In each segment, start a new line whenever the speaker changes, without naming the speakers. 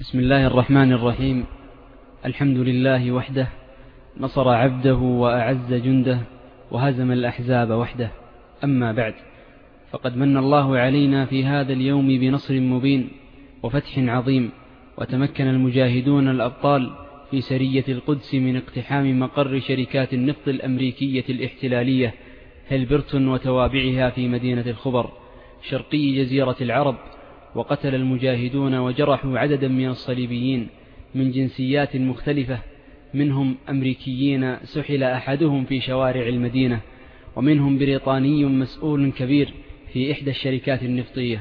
بسم الله الرحمن الرحيم. الحمد لله وحده نصر عبده وأعز جنده وهزم الأحزاب وحده. أما بعد فقد من الله علينا في هذا اليوم بنصر مبين وفتح عظيم وتمكن المجاهدون الأبطال في سرية القدس من اقتحام مقر شركات النفط الأمريكية الاحتلالية هلبرتون وتوابعها في مدينة الخبر شرقي جزيرة العرب. وقتل المجاهدون وجرحوا عددا من الصليبيين من جنسيات مختلفة منهم أمريكيين سحل أحدهم في شوارع المدينة ومنهم بريطاني مسؤول كبير في إحدى الشركات النفطية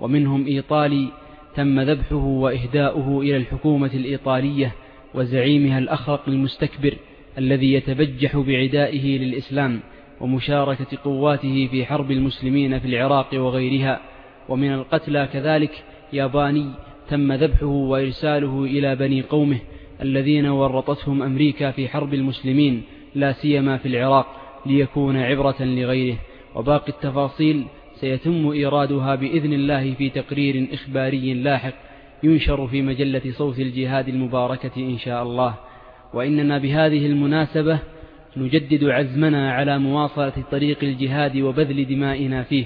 ومنهم إيطالي تم ذبحه وإهداؤه إلى الحكومة الإيطالية وزعيمها الأخرق المستكبر الذي يتبجح بعدائه للإسلام ومشاركة قواته في حرب المسلمين في العراق وغيرها. ومن القتلى كذلك ياباني تم ذبحه وإرساله إلى بني قومه الذين ورطتهم أمريكا في حرب المسلمين لا سيما في العراق ليكون عبرة لغيره. وباقي التفاصيل سيتم إيرادها بإذن الله في تقرير إخباري لاحق ينشر في مجلة صوت الجهاد المباركة إن شاء الله. وإننا بهذه المناسبة نجدد عزمنا على مواصلة طريق الجهاد وبذل دمائنا فيه.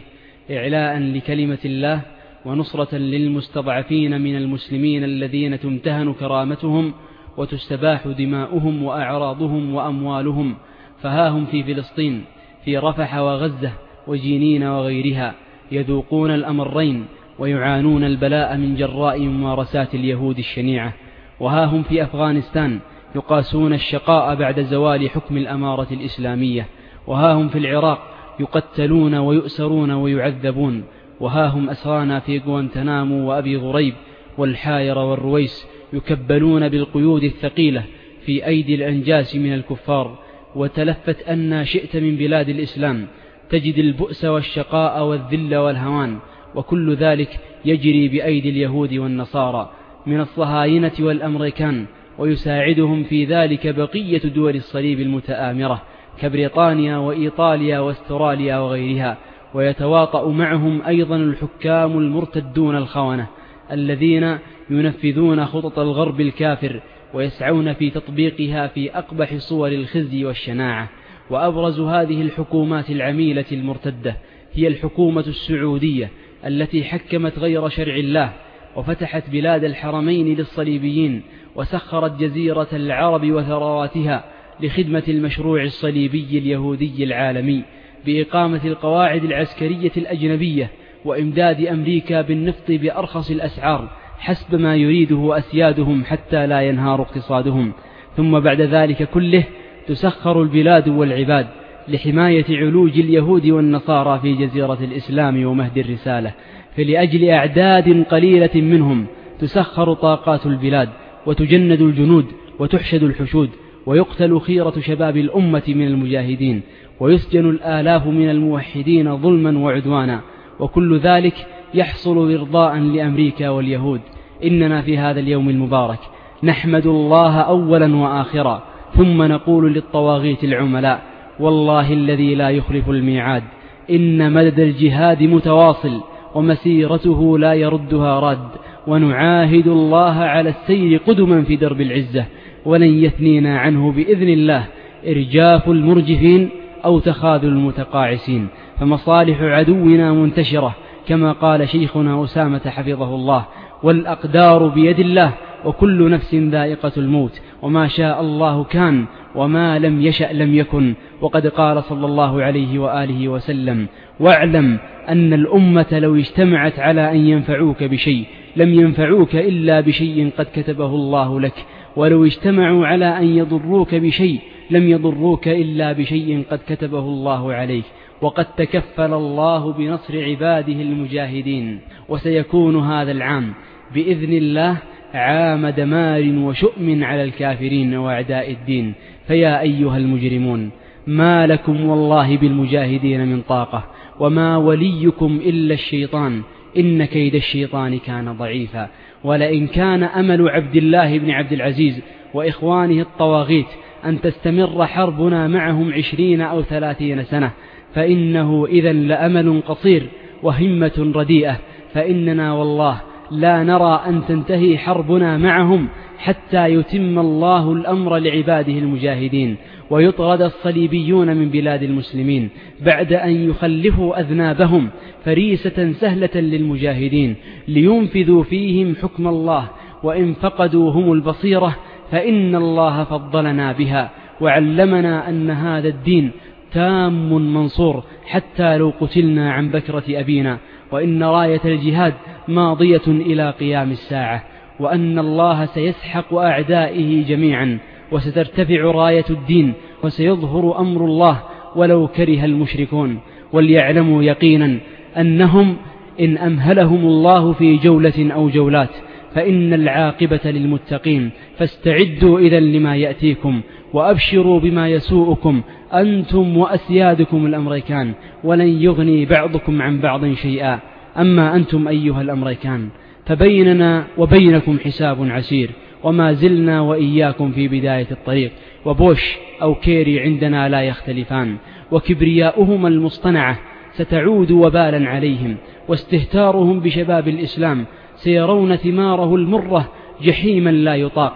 إعلاء لكلمة الله ونصرة للمستضعفين من المسلمين الذين تمتهن كرامتهم وتستباح دماؤهم وأعراضهم وأموالهم فها هم في فلسطين في رفح وغزة وجينين وغيرها يذوقون الأمرين ويعانون البلاء من جراء ممارسات اليهود الشنيعة وها هم في أفغانستان يقاسون الشقاء بعد زوال حكم الأمارة الإسلامية وها هم في العراق يقتلون ويؤسرون ويعذبون وها هم أسرانا في غوانتنامو وأبي غريب والحاير والرويس يكبلون بالقيود الثقيلة في أيدي الأنجاس من الكفار وتلفت أن شئت من بلاد الإسلام تجد البؤس والشقاء والذل والهوان وكل ذلك يجري بأيدي اليهود والنصارى من الصهاينة والأمريكان ويساعدهم في ذلك بقية دول الصليب المتآمرة. كبريطانيا وإيطاليا واستراليا وغيرها ويتواطأ معهم أيضا الحكام المرتدون الخونة الذين ينفذون خطط الغرب الكافر ويسعون في تطبيقها في أقبح صور الخزي والشناعة. وأبرز هذه الحكومات العميلة المرتدة هي الحكومة السعودية التي حكمت غير شرع الله وفتحت بلاد الحرمين للصليبيين وسخرت جزيرة العرب وثرواتها لخدمة المشروع الصليبي اليهودي العالمي بإقامة القواعد العسكرية الأجنبية وإمداد أمريكا بالنفط بأرخص الأسعار حسب ما يريده أسيادهم حتى لا ينهار اقتصادهم. ثم بعد ذلك كله تسخر البلاد والعباد لحماية علوج اليهود والنصارى في جزيرة الإسلام ومهد الرسالة. فلأجل أعداد قليلة منهم تسخر طاقات البلاد وتجند الجنود وتحشد الحشود ويقتل خيرة شباب الأمة من المجاهدين ويسجن الآلاف من الموحدين ظلما وعدوانا وكل ذلك يحصل إرضاء لأمريكا واليهود. إننا في هذا اليوم المبارك نحمد الله أولا وآخرا ثم نقول للطواغيت العملاء والله الذي لا يخلف الميعاد إن مدد الجهاد متواصل ومسيرته لا يردها راد ونعاهد الله على السير قدما في درب العزة. ولن يثنينا عنه بإذن الله إرجاف المرجفين أو تخاذل المتقاعسين. فمصالح عدونا منتشرة كما قال شيخنا أسامة حفظه الله والأقدار بيد الله وكل نفس ذائقة الموت وما شاء الله كان وما لم يشأ لم يكن. وقد قال صلى الله عليه وآله وسلم واعلم أن الأمة لو اجتمعت على أن ينفعوك بشيء لم ينفعوك إلا بشيء قد كتبه الله لك. ولو اجتمعوا على أن يضروك بشيء لم يضروك إلا بشيء قد كتبه الله عليك وقد تكفل الله بنصر عباده المجاهدين وسيكون هذا العام بإذن الله عام دمار وشؤم على الكافرين وأعداء الدين. فيا أيها المجرمون ما لكم والله بالمجاهدين من طاقة وما وليكم إلا الشيطان إن كيد الشيطان كان ضعيفا. ولئن كان أمل عبد الله بن عبد العزيز وإخوانه الطواغيت أن تستمر حربنا معهم عشرين أو ثلاثين سنة فإنه إذا لأمل قصير وهمة رديئة فإننا والله لا نرى أن تنتهي حربنا معهم حتى يتم الله الأمر لعباده المجاهدين ويطرد الصليبيون من بلاد المسلمين بعد أن يخلفوا أذنابهم فريسة سهلة للمجاهدين لينفذوا فيهم حكم الله وإن فقدوا هم البصيرة فإن الله فضلنا بها وعلمنا أن هذا الدين تام منصور حتى لو قتلنا عن بكرة أبينا وإن راية الجهاد ماضية إلى قيام الساعة وأن الله سيسحق أعدائه جميعا وسترتفع راية الدين وسيظهر أمر الله ولو كره المشركون. وليعلموا يقينا أنهم إن أمهلهم الله في جولة أو جولات فإن العاقبة للمتقين فاستعدوا إذا لما يأتيكم وأبشروا بما يسوءكم أنتم وأسيادكم الأمريكان ولن يغني بعضكم عن بعض شيئا أما أنتم أيها الأمريكان فبيننا وبينكم حساب عسير وما زلنا وإياكم في بداية الطريق وبوش أو كيري عندنا لا يختلفان وكبرياؤهما المصطنعة ستعود وبالا عليهم واستهتارهم بشباب الإسلام سيرون ثماره المرة جحيما لا يطاق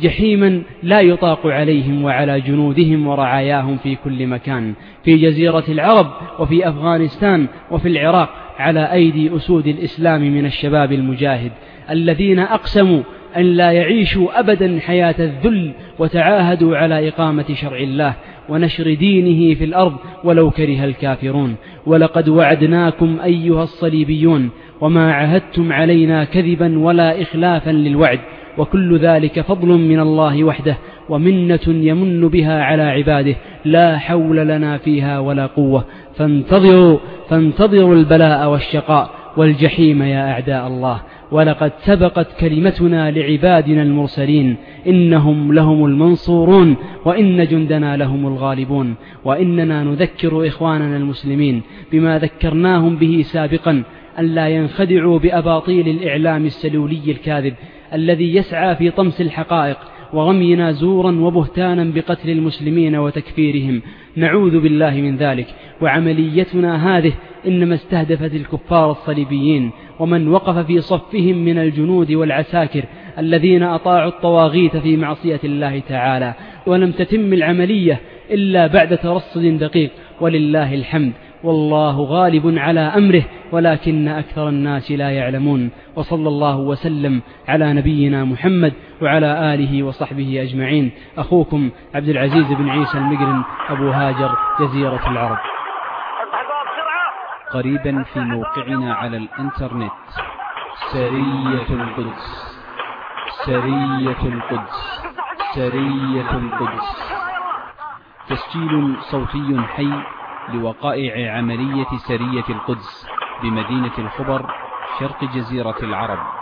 جحيما لا يطاق عليهم وعلى جنودهم ورعاياهم في كل مكان في جزيرة العرب وفي أفغانستان وفي العراق على أيدي أسود الإسلام من الشباب المجاهد الذين أقسموا أن لا يعيشوا أبدا حياة الذل وتعاهدوا على إقامة شرع الله ونشر دينه في الأرض ولو كره الكافرون ولقد وعدناكم أيها الصليبيون وما عهدتم علينا كذبا ولا إخلافا للوعد وكل ذلك فضل من الله وحده ومنة يمن بها على عباده لا حول لنا فيها ولا قوة فانتظروا فانتظروا البلاء والشقاء والجحيم يا أعداء الله ولقد سبقت كلمتنا لعبادنا المرسلين إنهم لهم المنصورون وإن جندنا لهم الغالبون وإننا نذكر إخواننا المسلمين بما ذكرناهم به سابقا أن لا ينخدعوا بأباطيل الإعلام السلولي الكاذب الذي يسعى في طمس الحقائق وغمينا زورا وبهتانا بقتل المسلمين وتكفيرهم. نعوذ بالله من ذلك. وعمليتنا هذه إنما استهدفت الكفار الصليبيين ومن وقف في صفهم من الجنود والعساكر الذين أطاعوا الطواغيت في معصية الله تعالى. ولم تتم العملية إلا بعد ترصد دقيق. ولله الحمد. والله غالب على أمره ولكن أكثر الناس لا يعلمون. وصلى الله وسلم على نبينا محمد وعلى آله وصحبه أجمعين. أخوكم عبد العزيز بن عيسى المقرن أبو هاجر جزيرة العرب.
قريبا في موقعنا على الإنترنت. سرية القدس. سرية القدس. سرية القدس. تسجيل صوتي حي. لوقائع عملية سرية القدس بمدينة الخبر شرق جزيرة العرب.